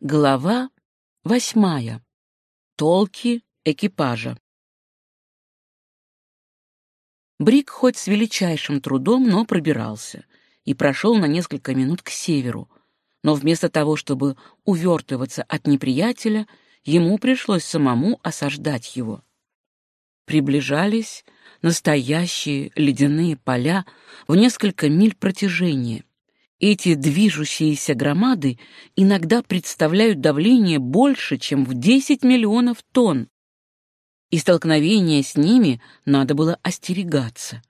Глава восьмая. Толки экипажа. Брик хоть с величайшим трудом, но пробирался и прошел на несколько минут к северу, но вместо того, чтобы увертываться от неприятеля, ему пришлось самому осаждать его. Приближались настоящие ледяные поля в несколько миль протяжения, эти движущиеся громады иногда представляют давление больше, чем в 10 миллионов тонн. И столкновения с ними надо было остерегаться.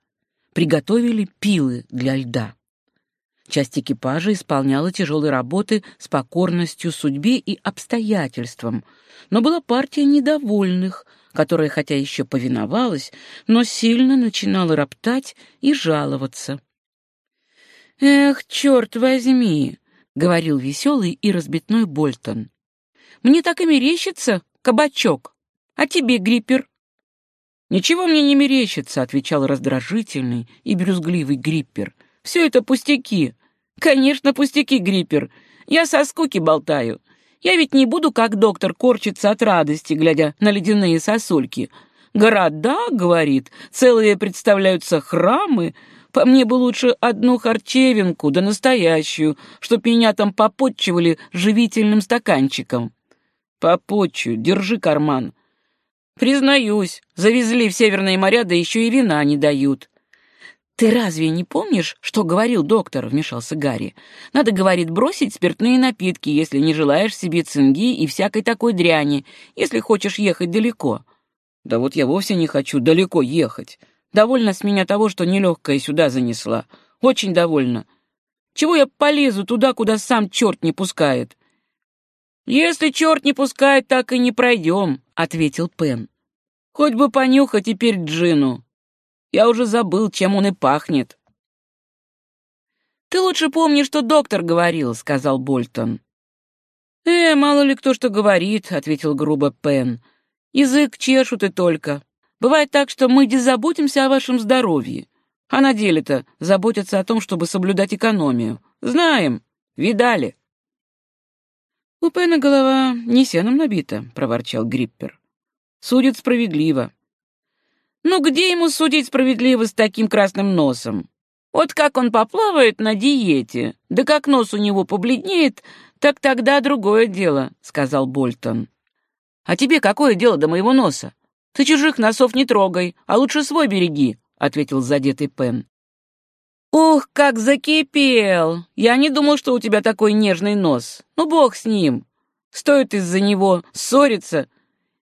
Приготовили пилы для льда. Часть экипажа исполняла тяжелые работы с покорностью судьбе и обстоятельствам, но была партия недовольных, которая хотя еще повиновалась, но сильно начинала роптать и жаловаться. «Эх, черт возьми!» — говорил веселый и разбитной Больтон. «Мне так и мерещится, кабачок. А тебе, Гриппер?» «Ничего мне не мерещится», — отвечал раздражительный и брюзгливый Гриппер. «Все это пустяки». «Конечно, пустяки, Гриппер. Я со скуки болтаю. Я ведь не буду, как доктор, корчиться от радости, глядя на ледяные сосульки. Города, — говорит, — целые представляются храмы, по мне бы лучше одну харчевинку, да настоящую, чтоб меня там попотчевали живительным стаканчиком. Попотчу, держи карман. Признаюсь, завезли в северные моря, да еще и вина не дают. «Ты разве не помнишь, что говорил доктор?» — вмешался Гарри. «Надо, говорит, бросить спиртные напитки, если не желаешь себе цинги и всякой такой дряни, если хочешь ехать далеко». «Да вот я вовсе не хочу далеко ехать. Довольно с меня того, что нелегкая сюда занесла. Очень довольна. Чего я полезу туда, куда сам черт не пускает? Если черт не пускает, так и не пройдем, — ответил Пен. Хоть бы понюхать теперь Джину. Я уже забыл, чем он и пахнет. «Ты лучше помни, что доктор говорил», — сказал Больтон. «Э, мало ли кто что говорит», — ответил грубо Пен. «Язык чешут и только. Бывает так, что мы заботимся о вашем здоровье, а на деле-то заботятся о том, чтобы соблюдать экономию. Знаем, видали. «У Пена голова не сеном набита», — проворчал Гриппер. «Судит справедливо». «Ну где ему судить справедливо с таким красным носом? Вот как он поплавает на диете, да как нос у него побледнеет, так тогда другое дело», — сказал Больтон. «А тебе какое дело до моего носа? Ты чужих носов не трогай, а лучше свой береги», — ответил задетый Пен. «Ух, как закипел! Я не думал, что у тебя такой нежный нос. Ну, бог с ним. Стоит из-за него ссориться.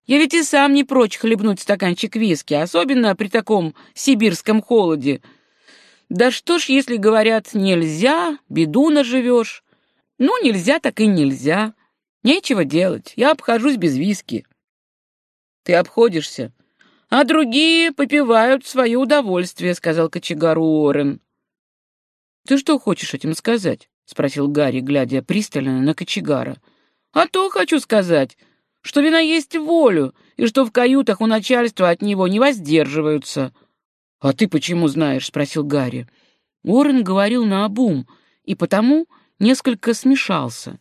Я ведь и сам не прочь хлебнуть стаканчик виски, особенно при таком сибирском холоде. Да что ж, если говорят «нельзя», беду наживешь. Ну, нельзя, так и нельзя. Нечего делать, я обхожусь без виски. Ты обходишься, а другие попивают свое удовольствие, сказал кочегару Уоррен. Ты что хочешь этим сказать? спросил Гарри, глядя пристально на кочегара. А то хочу сказать, что вина есть волю, и что в каютах у начальства от него не воздерживаются. А ты почему знаешь? спросил Гарри. Уоррен говорил на обум, и потому несколько смешался.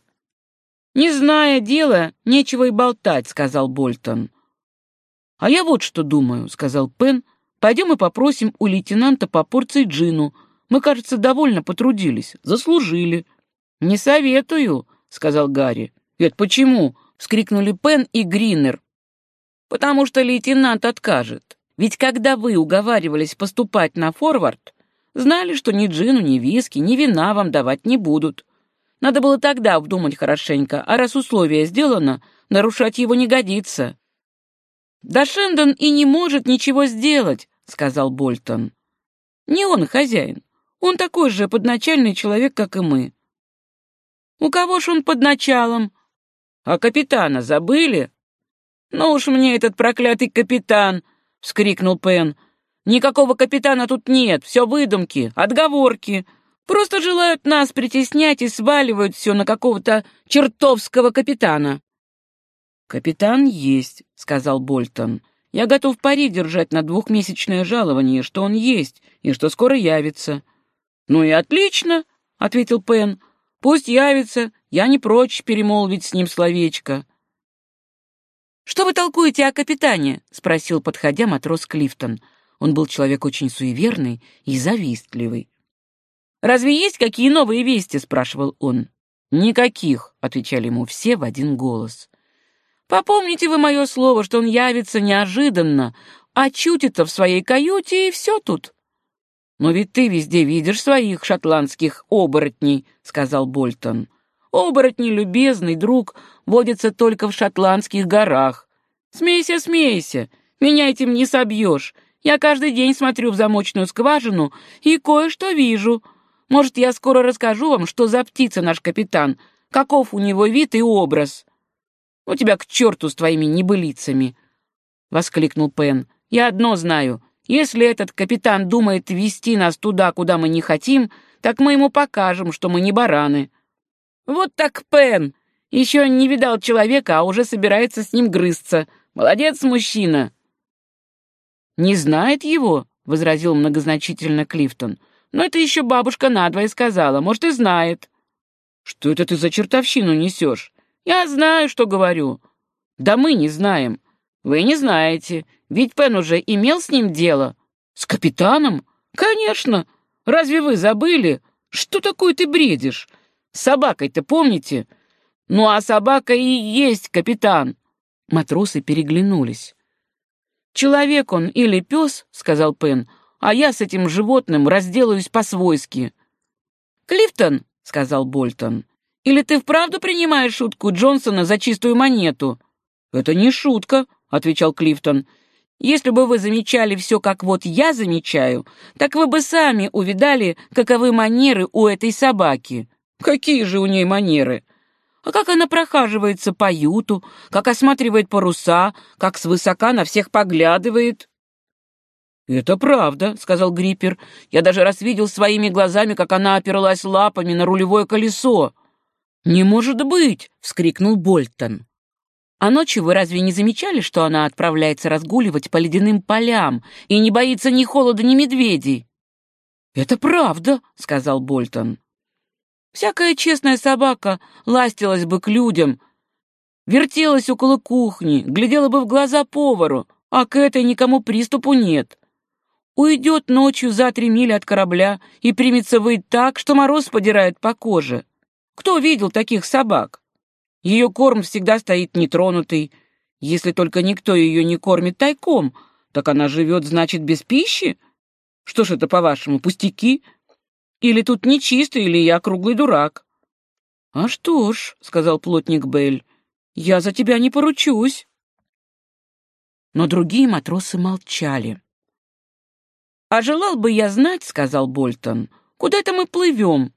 «Не зная дела, нечего и болтать», — сказал Больтон. «А я вот что думаю», — сказал Пен. «Пойдем и попросим у лейтенанта по порции джину. Мы, кажется, довольно потрудились. Заслужили». «Не советую», — сказал Гарри. «Это почему?» — вскрикнули Пен и Гринер. «Потому что лейтенант откажет. Ведь когда вы уговаривались поступать на форвард, знали, что ни джину, ни виски, ни вина вам давать не будут. Надо было тогда обдумать хорошенько, а раз условие сделано, нарушать его не годится. «Да Шендон и не может ничего сделать», — сказал Больтон. «Не он хозяин. Он такой же подначальный человек, как и мы». «У кого ж он под началом?» «А капитана забыли?» «Ну уж мне этот проклятый капитан!» — вскрикнул Пен. «Никакого капитана тут нет, все выдумки, отговорки. Просто желают нас притеснять и сваливают все на какого-то чертовского капитана». «Капитан есть», — сказал Больтон. «Я готов пари держать на двухмесячное жалование, что он есть и что скоро явится». «Ну и отлично», — ответил Пен. Пусть явится, я не прочь перемолвить с ним словечко». «Что вы толкуете о капитане?» — спросил, подходя матрос Клифтон. Он был человек очень суеверный и завистливый. «Разве есть какие новые вести?» — спрашивал он. «Никаких», — отвечали ему все в один голос. «Попомните вы мое слово, что он явится неожиданно, очутится в своей каюте, и все тут». «Но ведь ты везде видишь своих шотландских оборотней», — сказал Больтон. «Оборотни, любезный друг, водятся только в шотландских горах. Смейся, смейся, меня этим не собьешь. Я каждый день смотрю в замочную скважину и кое-что вижу. Может, я скоро расскажу вам, что за птица наш капитан, каков у него вид и образ. «У тебя к черту с твоими небылицами!» — воскликнул Пен. «Я одно знаю. Если этот капитан думает вести нас туда, куда мы не хотим, так мы ему покажем, что мы не бараны». «Вот так Пен! Еще не видал человека, а уже собирается с ним грызться. Молодец, мужчина!» «Не знает его?» — возразил многозначительно Клифтон. «Но это еще бабушка надвое сказала. Может, и знает». «Что это ты за чертовщину несешь? Я знаю, что говорю. Да мы не знаем. Вы не знаете. Ведь Пен уже имел с ним дело. С капитаном? Конечно. Разве вы забыли? Что такое ты бредишь? С собакой-то помните? Ну а собака и есть капитан. Матросы переглянулись. «Человек он или пес», — сказал Пен, — «а я с этим животным разделаюсь по-свойски». «Клифтон», — сказал Больтон, или ты вправду принимаешь шутку Джонсона за чистую монету?» «Это не шутка», — отвечал Клифтон. «Если бы вы замечали все, как вот я замечаю, так вы бы сами увидали, каковы манеры у этой собаки». «Какие же у ней манеры?» А как она прохаживается по юту, как осматривает паруса, как свысока на всех поглядывает. «Это правда», — сказал Гриппер. «Я даже раз видел своими глазами, как она оперлась лапами на рулевое колесо». «Не может быть!» — вскрикнул Больтон. «А ночью вы разве не замечали, что она отправляется разгуливать по ледяным полям и не боится ни холода, ни медведей?» «Это правда», — сказал Больтон. «Всякая честная собака ластилась бы к людям, вертелась около кухни, глядела бы в глаза повару, а к этой никому приступу нет. Уйдет ночью за три мили от корабля и примется выть так, что мороз подирает по коже. Кто видел таких собак? Ее корм всегда стоит нетронутый. Если только никто ее не кормит тайком, так она живет, значит, без пищи? Что ж это, по-вашему, пустяки? Или тут нечисто, или я круглый дурак? — А что ж, — сказал плотник Белль, — я за тебя не поручусь. Но другие матросы молчали. — А желал бы я знать, — сказал Больтон, — куда это мы плывем?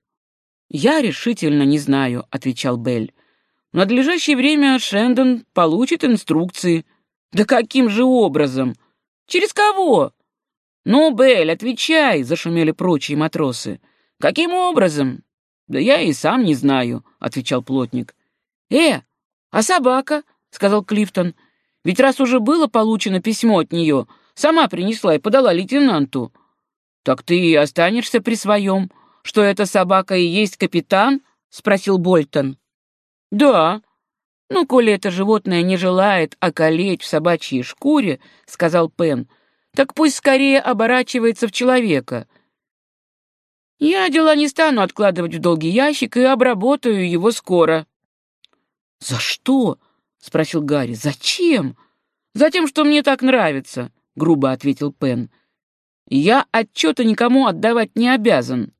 «Я решительно не знаю», — отвечал Белль. «В надлежащее время Шендон получит инструкции». «Да каким же образом? Через кого?» «Ну, Белль, отвечай», — зашумели прочие матросы. «Каким образом?» «Да я и сам не знаю», — отвечал плотник. «Э, а собака?» — сказал Клифтон. «Ведь раз уже было получено письмо от нее, сама принесла и подала лейтенанту». «Так ты останешься при своем», что эта собака и есть капитан?» — спросил Больтон. «Да. Ну, коли это животное не желает околеть в собачьей шкуре, — сказал Пен, — так пусть скорее оборачивается в человека. Я дела не стану откладывать в долгий ящик и обработаю его скоро». «За что?» — спросил Гарри. «Зачем?» «Затем, что мне так нравится», — грубо ответил Пен. «Я отчета никому отдавать не обязан».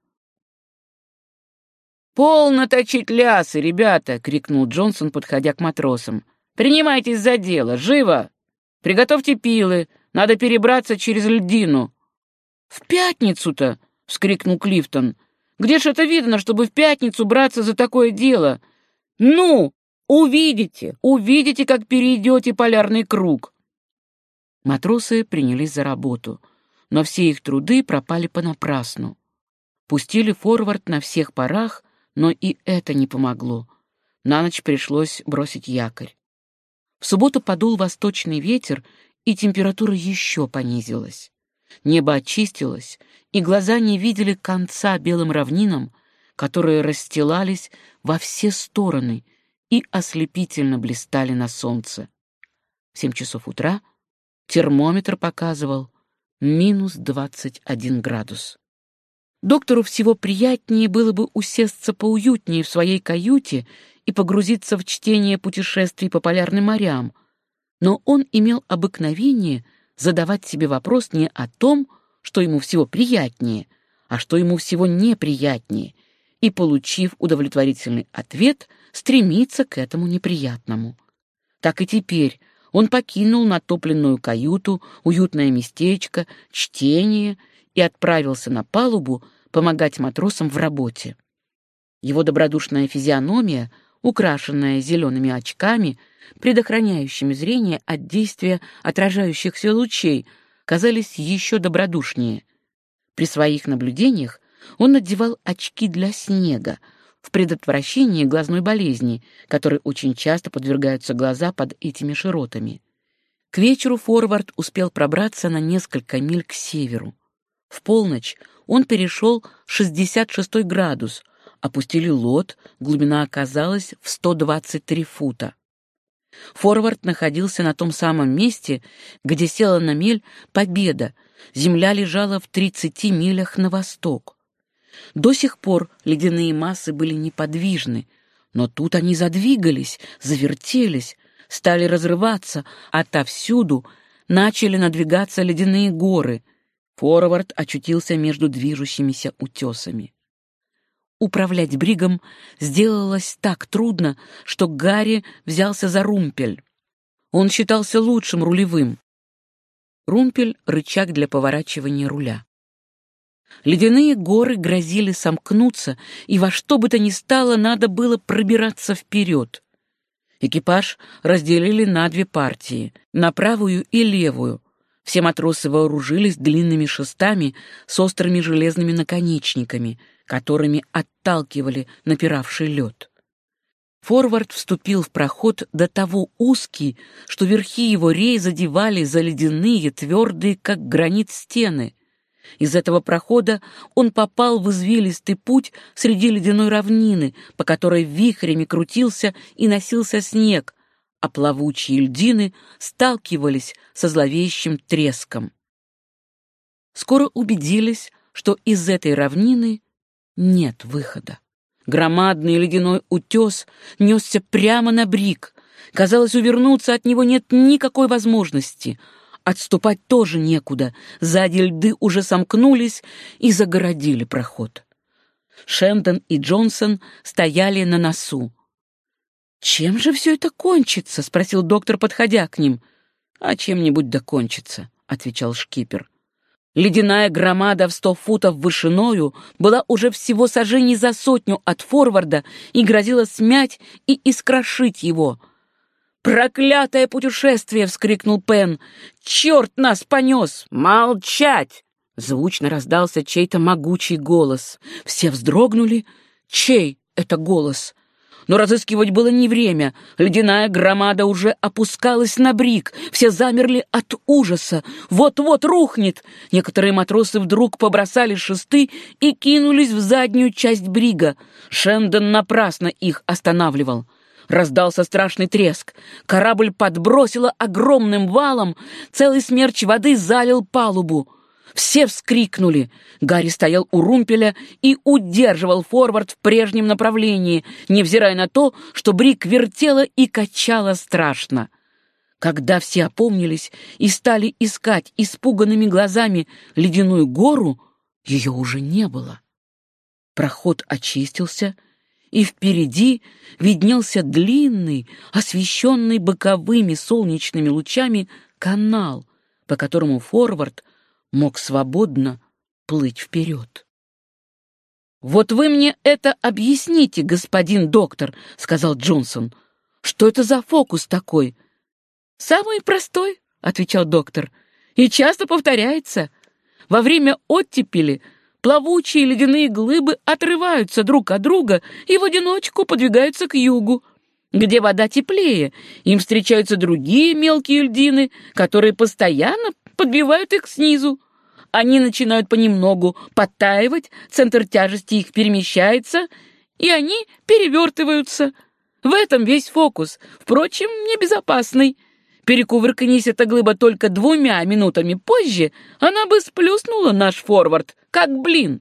«Полно точить лясы, ребята!» — крикнул Джонсон, подходя к матросам. «Принимайтесь за дело! Живо! Приготовьте пилы! Надо перебраться через льдину!» «В пятницу-то!» — вскрикнул Клифтон. «Где ж это видно, чтобы в пятницу браться за такое дело? Ну, увидите, увидите, как перейдете полярный круг!» Матросы принялись за работу, но все их труды пропали понапрасну. Пустили форвард на всех парах, но и это не помогло. На ночь пришлось бросить якорь. В субботу подул восточный ветер, и температура еще понизилась. Небо очистилось, и глаза не видели конца белым равнинам, которые расстилались во все стороны и ослепительно блистали на солнце. В семь часов утра термометр показывал минус двадцать один градус. Доктору всего приятнее было бы усесться поуютнее в своей каюте и погрузиться в чтение путешествий по полярным морям, но он имел обыкновение задавать себе вопрос не о том, что ему всего приятнее, а что ему всего неприятнее, и, получив удовлетворительный ответ, стремиться к этому неприятному. Так и теперь он покинул натопленную каюту, уютное местечко, чтение и отправился на палубу помогать матросам в работе. Его добродушная физиономия, украшенная зелеными очками, предохраняющими зрение от действия отражающихся лучей, казались еще добродушнее. При своих наблюдениях он надевал очки для снега, в предотвращении глазной болезни, которой очень часто подвергаются глаза под этими широтами. К вечеру Форвард успел пробраться на несколько миль к северу. В полночь он перешел 66 градус, опустили лот, глубина оказалась в 123 фута. Форвард находился на том самом месте, где села на мель Победа, земля лежала в 30 милях на восток. До сих пор ледяные массы были неподвижны, но тут они задвигались, завертелись, стали разрываться, отовсюду начали надвигаться ледяные горы. Форвард очутился между движущимися утесами. Управлять бригом сделалось так трудно, что Гарри взялся за румпель. Он считался лучшим рулевым. Румпель — рычаг для поворачивания руля. Ледяные горы грозили сомкнуться, и во что бы то ни стало надо было пробираться вперед. Экипаж разделили на две партии, на правую и левую. Все матросы вооружились длинными шестами с острыми железными наконечниками, которыми отталкивали напиравший лед. Форвард вступил в проход до того узкий, что верхи его рей задевали за ледяные, твердые, как гранит, стены — из этого прохода он попал в извилистый путь среди ледяной равнины, по которой вихрями крутился и носился снег, а плавучие льдины сталкивались со зловещим треском. Скоро убедились, что из этой равнины нет выхода. Громадный ледяной утес несся прямо на брик. Казалось, увернуться от него нет никакой возможности — Отступать тоже некуда, сзади льды уже сомкнулись и загородили проход. Шендон и Джонсон стояли на носу. «Чем же все это кончится?» — спросил доктор, подходя к ним. «А чем-нибудь да кончится», — отвечал шкипер. Ледяная громада в сто футов вышиною была уже всего сожжений за сотню от форварда и грозила смять и искрошить его — «Проклятое путешествие!» — вскрикнул Пен. «Черт нас понес!» «Молчать!» — звучно раздался чей-то могучий голос. Все вздрогнули. Чей это голос? Но разыскивать было не время. Ледяная громада уже опускалась на брик. Все замерли от ужаса. Вот-вот рухнет. Некоторые матросы вдруг побросали шесты и кинулись в заднюю часть брига. Шендон напрасно их останавливал. Раздался страшный треск. Корабль подбросило огромным валом, целый смерч воды залил палубу. Все вскрикнули. Гарри стоял у румпеля и удерживал форвард в прежнем направлении, невзирая на то, что брик вертела и качала страшно. Когда все опомнились и стали искать испуганными глазами ледяную гору, ее уже не было. Проход очистился — и впереди виднелся длинный, освещенный боковыми солнечными лучами канал, по которому форвард мог свободно плыть вперед. «Вот вы мне это объясните, господин доктор», — сказал Джонсон. «Что это за фокус такой?» «Самый простой», — отвечал доктор, — «и часто повторяется. Во время оттепели Плавучие ледяные глыбы отрываются друг от друга и в одиночку подвигаются к югу. Где вода теплее, им встречаются другие мелкие льдины, которые постоянно подбивают их снизу. они начинают понемногу подтаивать, центр тяжести их перемещается, и они перевертываются. В этом весь фокус, впрочем, небезопасный. Перекувыркнись эта глыба только двумя минутами позже, она бы сплюснула наш форвард, как блин.